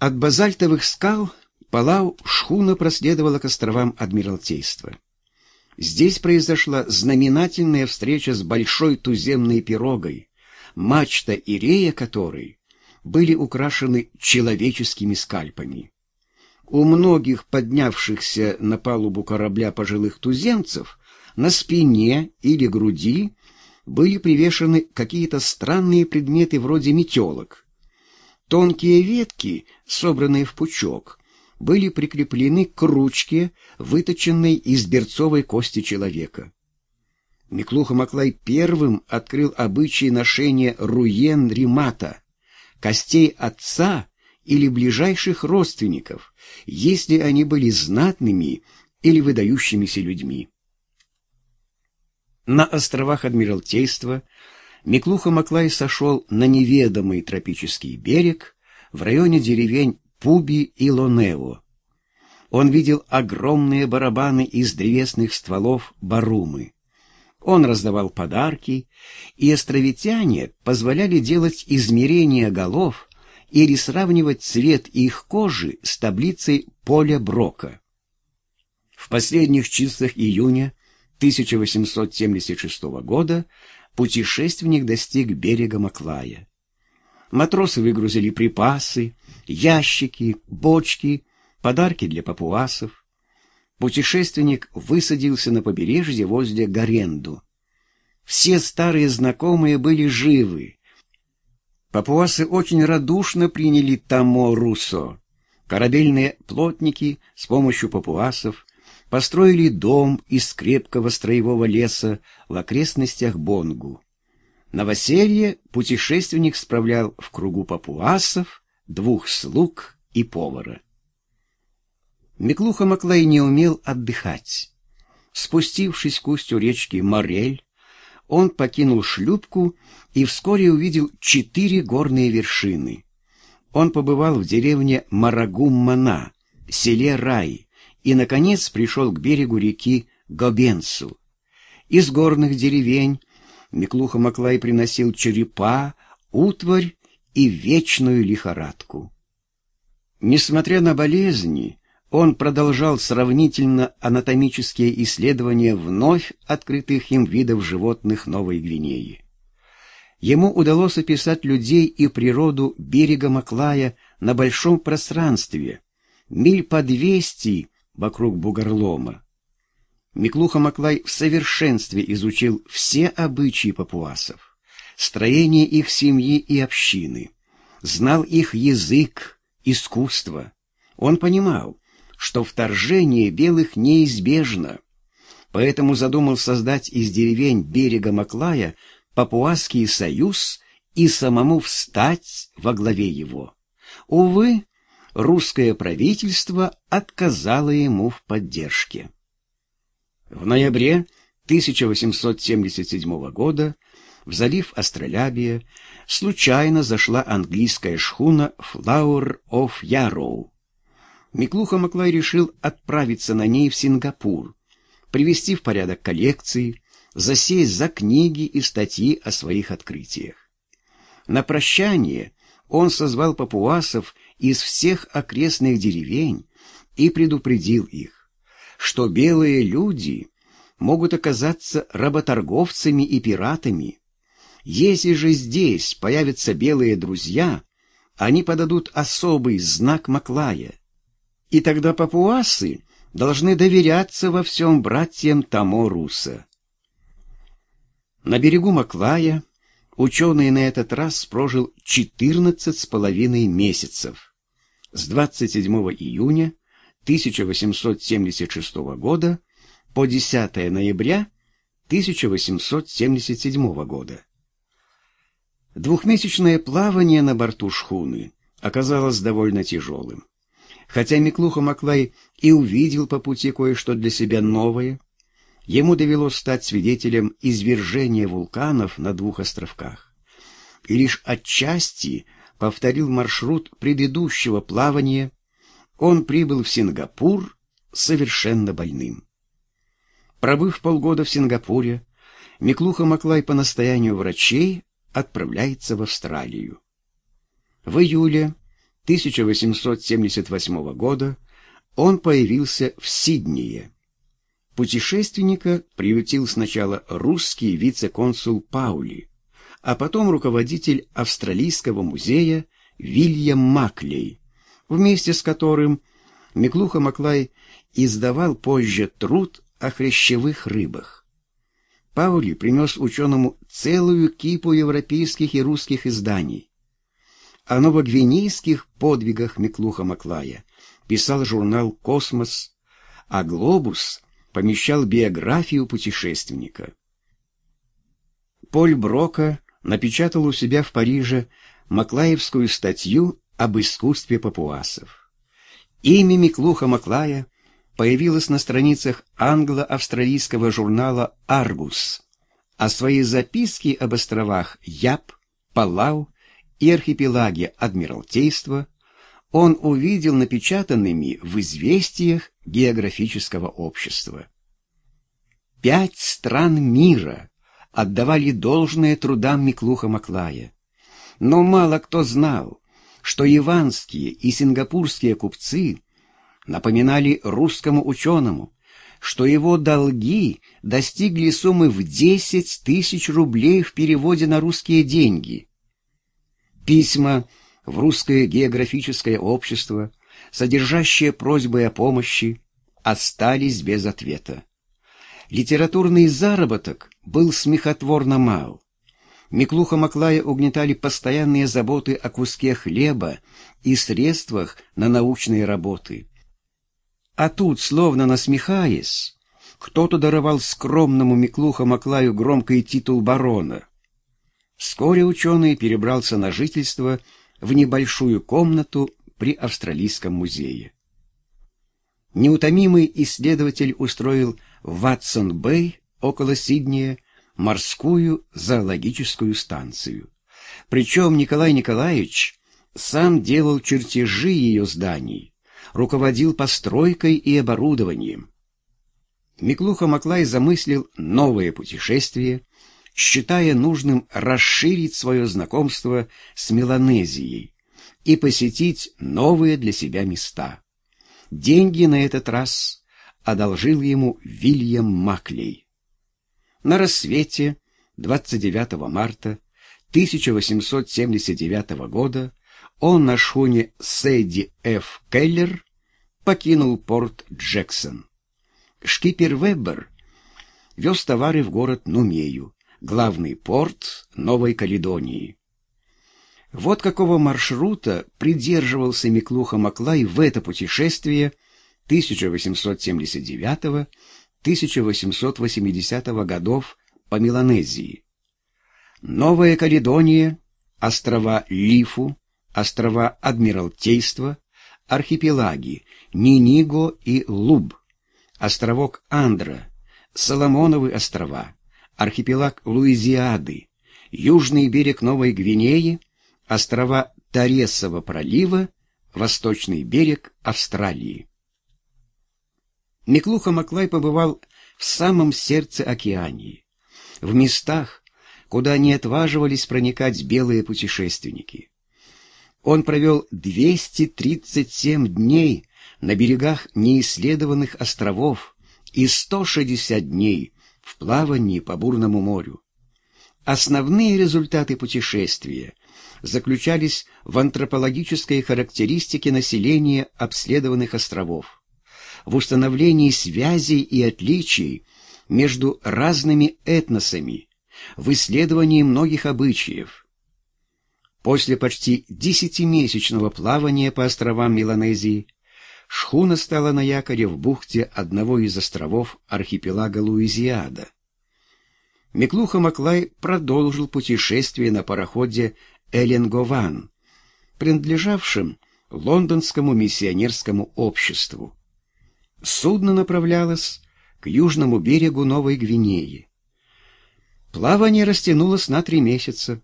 От базальтовых скал Палау шхуна проследовала к островам Адмиралтейства. Здесь произошла знаменательная встреча с большой туземной пирогой, мачта и рея которой были украшены человеческими скальпами. У многих поднявшихся на палубу корабля пожилых туземцев на спине или груди были привешены какие-то странные предметы вроде метелок. Тонкие ветки, собранные в пучок, были прикреплены к ручке, выточенной из берцовой кости человека. Миклуха Маклай первым открыл обычай ношения руен-римата, костей отца или ближайших родственников, если они были знатными или выдающимися людьми. На островах Адмиралтейства Миклуха Маклай сошел на неведомый тропический берег в районе деревень Пуби и Лонео. Он видел огромные барабаны из древесных стволов барумы. Он раздавал подарки, и островитяне позволяли делать измерения голов или сравнивать цвет их кожи с таблицей поля Брока. В последних числах июня 1876 года путешественник достиг берега Маклая. Матросы выгрузили припасы, ящики, бочки, подарки для папуасов. Путешественник высадился на побережье возле Гаренду. Все старые знакомые были живы. Папуасы очень радушно приняли Тамо Руссо. Корабельные плотники с помощью папуасов построили дом из крепкого строевого леса в окрестностях Бонгу. Новоселье путешественник справлял в кругу папуасов, двух слуг и повара. Миклуха Маклай не умел отдыхать. Спустившись к устью речки Морель, он покинул шлюпку и вскоре увидел четыре горные вершины. Он побывал в деревне Марагум-Мана, селе Рай, и, наконец, пришел к берегу реки Гобенсу. Из горных деревень Миклуха Маклай приносил черепа, утварь и вечную лихорадку. Несмотря на болезни, он продолжал сравнительно анатомические исследования вновь открытых им видов животных Новой Гвинеи. Ему удалось описать людей и природу берега Маклая на большом пространстве, миль по двести вокруг бугорлома. Миклуха Маклай в совершенстве изучил все обычаи папуасов, строение их семьи и общины, знал их язык, искусство. Он понимал, что вторжение белых неизбежно, поэтому задумал создать из деревень берега Маклая Папуасский союз и самому встать во главе его. Увы, русское правительство отказало ему в поддержке. В ноябре 1877 года в залив Астролябия случайно зашла английская шхуна «Flower of Yarrow». Миклуха Маклай решил отправиться на ней в Сингапур, привести в порядок коллекции, засесть за книги и статьи о своих открытиях. На прощание он созвал папуасов из всех окрестных деревень и предупредил их, что белые люди могут оказаться работорговцами и пиратами. Если же здесь появятся белые друзья, они подадут особый знак Маклая. И тогда папуасы должны доверяться во всем братьям Таморуса. На берегу Маклая ученый на этот раз прожил 14 с половиной месяцев с 27 июня 1876 года по 10 ноября 1877 года. Двухмесячное плавание на борту шхуны оказалось довольно тяжелым. Хотя Миклуха Маклай и увидел по пути кое-что для себя новое, ему довелось стать свидетелем извержения вулканов на двух островках. И лишь отчасти – повторил маршрут предыдущего плавания, он прибыл в Сингапур совершенно больным. Пробыв полгода в Сингапуре, Миклуха Маклай по настоянию врачей отправляется в Австралию. В июле 1878 года он появился в Сиднее. Путешественника приютил сначала русский вице-консул Паули, а потом руководитель Австралийского музея Вильям Маклей, вместе с которым Миклуха Маклай издавал позже труд о хрящевых рыбах. Паули принес ученому целую кипу европейских и русских изданий. О новогвинейских подвигах Миклуха Маклая писал журнал «Космос», а «Глобус» помещал биографию путешественника. Поль Брока напечатал у себя в Париже Маклаевскую статью об искусстве папуасов. Имя Миклуха Маклая появилось на страницах англо-австралийского журнала «Аргус», а свои записки об островах Яб, Палау и архипелаге Адмиралтейства он увидел напечатанными в известиях географического общества. Пять стран мира отдавали должное трудам Миклуха Маклая, но мало кто знал, что иванские и сингапурские купцы напоминали русскому ученому, что его долги достигли суммы в 10 тысяч рублей в переводе на русские деньги. Письма в русское географическое общество, содержащие просьбы о помощи, остались без ответа. Литературный заработок был смехотворно мал. Миклуха Маклая угнетали постоянные заботы о куске хлеба и средствах на научные работы. А тут, словно насмехаясь, кто-то даровал скромному Миклуха Маклаю громкий титул барона. Вскоре ученый перебрался на жительство в небольшую комнату при Австралийском музее. Неутомимый исследователь устроил в Ватсон-Бэй около Сиднея морскую зоологическую станцию. Причем Николай Николаевич сам делал чертежи ее зданий, руководил постройкой и оборудованием. Миклуха Маклай замыслил новое путешествие, считая нужным расширить свое знакомство с Меланезией и посетить новые для себя места. Деньги на этот раз одолжил ему Вильям Маклей. На рассвете 29 марта 1879 года он на шхуне Сэдди Ф. Келлер покинул порт Джексон. Шкипер Вебер вез товары в город Нумею, главный порт Новой Каледонии. Вот какого маршрута придерживался Миклуха Маклай в это путешествие 1879-1880 годов по Меланезии. Новая Каледония, острова Лифу, острова Адмиралтейства, архипелаги Ниниго и Луб, островок Андра, Соломоновы острова, архипелаг Луизиады, южный берег Новой Гвинеи, острова Торесова пролива, восточный берег Австралии. Миклуха Маклай побывал в самом сердце Океании, в местах, куда не отваживались проникать белые путешественники. Он провел 237 дней на берегах неисследованных островов и 160 дней в плавании по бурному морю. Основные результаты путешествия заключались в антропологической характеристике населения обследованных островов, в установлении связей и отличий между разными этносами, в исследовании многих обычаев. После почти десятимесячного плавания по островам Меланезии шхуна стала на якоре в бухте одного из островов архипелага Луизиада. Миклуха Маклай продолжил путешествие на пароходе Эленгован, принадлежавшем лондонскому миссионерскому обществу. Судно направлялось к южному берегу Новой Гвинеи. Плавание растянулось на три месяца.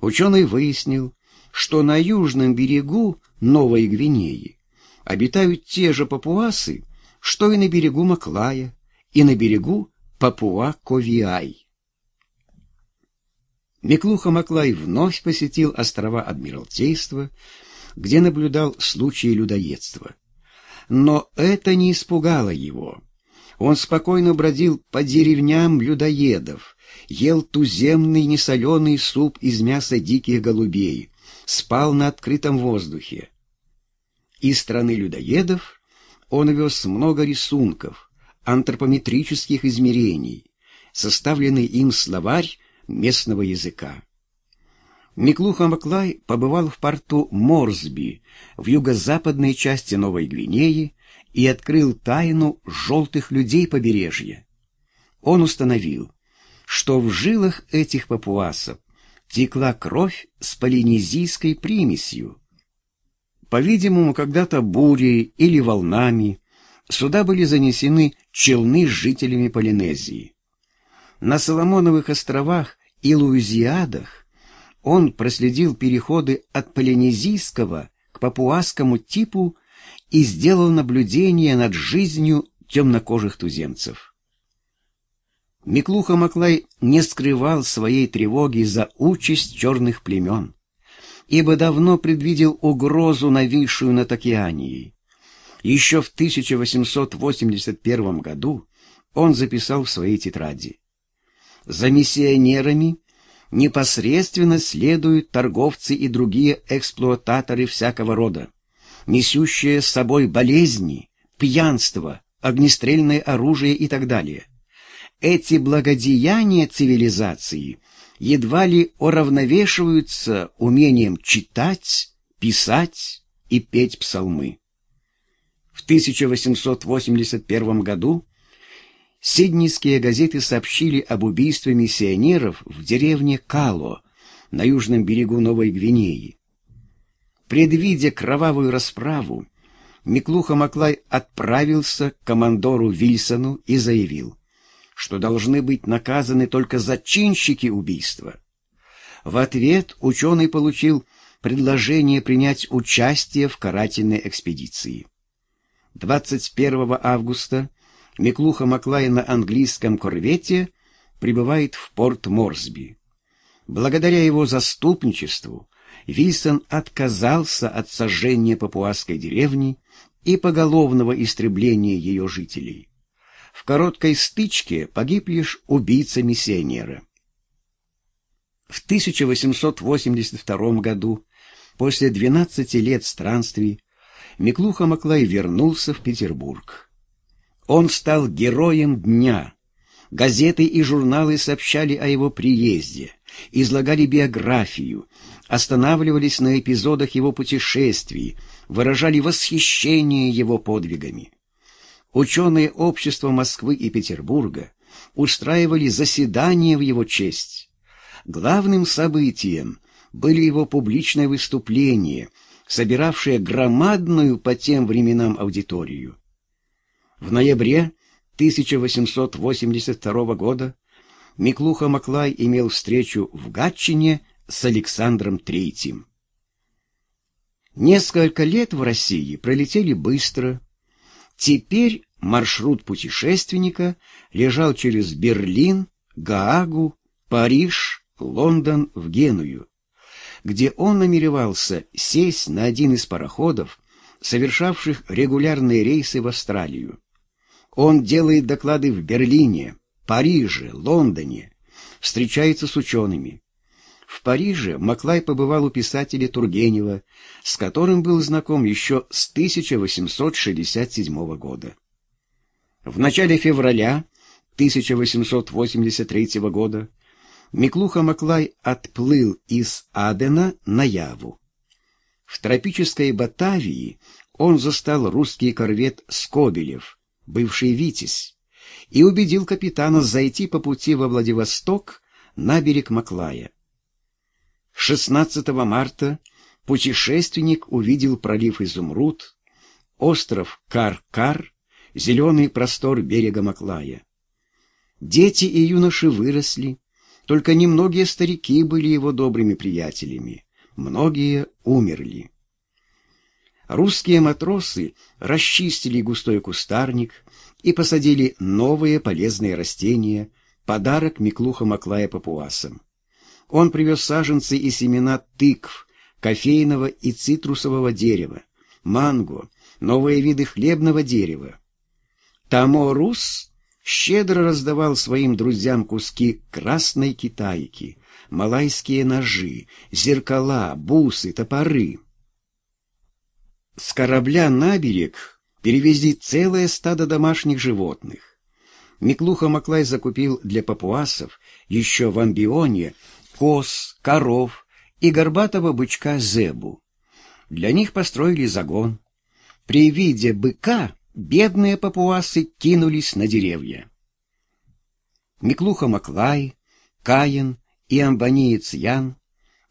Ученый выяснил, что на южном берегу Новой Гвинеи обитают те же папуасы, что и на берегу Маклая, и на берегу Папуа-Ковиай. Миклуха Маклай вновь посетил острова Адмиралтейства, где наблюдал случаи людоедства. Но это не испугало его. Он спокойно бродил по деревням людоедов, ел туземный несоленый суп из мяса диких голубей, спал на открытом воздухе. Из страны людоедов он вез много рисунков, антропометрических измерений, составленный им словарь местного языка. Миклуха Маклай побывал в порту Морсби в юго-западной части Новой Гвинеи и открыл тайну желтых людей побережья. Он установил, что в жилах этих папуасов текла кровь с полинезийской примесью. По-видимому, когда-то бурей или волнами сюда были занесены челны с жителями Полинезии. На Соломоновых островах и Луизиадах он проследил переходы от полинезийского к папуасскому типу и сделал наблюдение над жизнью темнокожих туземцев. Миклуха Маклай не скрывал своей тревоги за участь черных племен, ибо давно предвидел угрозу, нависшую над Океанией. Еще в 1881 году он записал в своей тетради. «За миссионерами непосредственно следуют торговцы и другие эксплуататоры всякого рода, несущие с собой болезни, пьянство, огнестрельное оружие и так далее. Эти благодеяния цивилизации едва ли уравновешиваются умением читать, писать и петь псалмы. В 1881 году Сиднейские газеты сообщили об убийстве миссионеров в деревне Кало на южном берегу Новой Гвинеи. Предвидя кровавую расправу, Миклуха Маклай отправился к командору Вильсону и заявил, что должны быть наказаны только зачинщики убийства. В ответ ученый получил предложение принять участие в карательной экспедиции. 21 августа Миклуха Маклай на английском корвете прибывает в порт Морсби. Благодаря его заступничеству Вильсон отказался от сожжения папуасской деревни и поголовного истребления ее жителей. В короткой стычке погиб лишь убийца-миссионера. В 1882 году, после 12 лет странствий, Миклуха Маклай вернулся в Петербург. Он стал героем дня. Газеты и журналы сообщали о его приезде, излагали биографию, останавливались на эпизодах его путешествий, выражали восхищение его подвигами. Ученые общества Москвы и Петербурга устраивали заседания в его честь. Главным событием были его публичные выступления, собиравшие громадную по тем временам аудиторию. В ноябре 1882 года Миклуха Маклай имел встречу в Гатчине с Александром III. Несколько лет в России пролетели быстро. Теперь маршрут путешественника лежал через Берлин, Гаагу, Париж, Лондон в Геную, где он намеревался сесть на один из пароходов, совершавших регулярные рейсы в Австралию. Он делает доклады в Берлине, Париже, Лондоне, встречается с учеными. В Париже Маклай побывал у писателя Тургенева, с которым был знаком еще с 1867 года. В начале февраля 1883 года Миклуха Маклай отплыл из Адена на Яву. В тропической Батавии он застал русский корвет «Скобелев», бывший Витязь, и убедил капитана зайти по пути во Владивосток на берег Маклая. 16 марта путешественник увидел пролив Изумруд, остров Кар-Кар, зеленый простор берега Маклая. Дети и юноши выросли, только немногие старики были его добрыми приятелями, многие умерли. Русские матросы расчистили густой кустарник и посадили новые полезные растения, подарок Миклуха Маклая папуасам. Он привез саженцы и семена тыкв, кофейного и цитрусового дерева, манго, новые виды хлебного дерева. Таморус щедро раздавал своим друзьям куски красной китайки, малайские ножи, зеркала, бусы, топоры. С корабля на берег перевезли целое стадо домашних животных. Миклуха Маклай закупил для папуасов еще в Амбионе коз, коров и горбатого бычка Зебу. Для них построили загон. При виде быка бедные папуасы кинулись на деревья. Миклуха Маклай, Каин и амбаниец Ян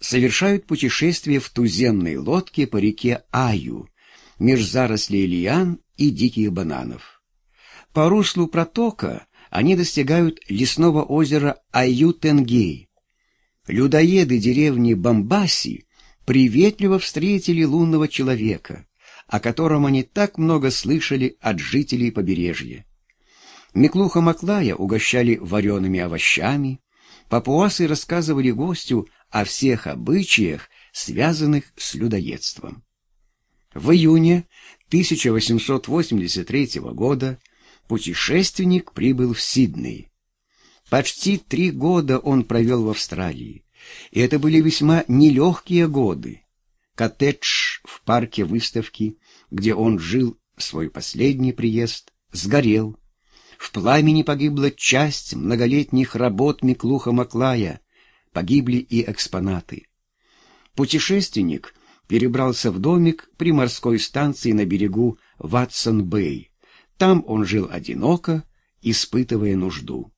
совершают путешествие в туземной лодке по реке Аю, меж зарослей лиан и диких бананов. По руслу протока они достигают лесного озера Аю-Тенгей. Людоеды деревни Бамбаси приветливо встретили лунного человека, о котором они так много слышали от жителей побережья. Миклуха Маклая угощали вареными овощами, папуасы рассказывали гостю о всех обычаях, связанных с людоедством. В июне 1883 года путешественник прибыл в Сидней. Почти три года он провел в Австралии, и это были весьма нелегкие годы. Коттедж в парке выставки, где он жил свой последний приезд, сгорел. В пламени погибла часть многолетних работ Миклуха Маклая, погибли и экспонаты. Путешественник перебрался в домик при морской станции на берегу Ватсон-Бэй. Там он жил одиноко, испытывая нужду.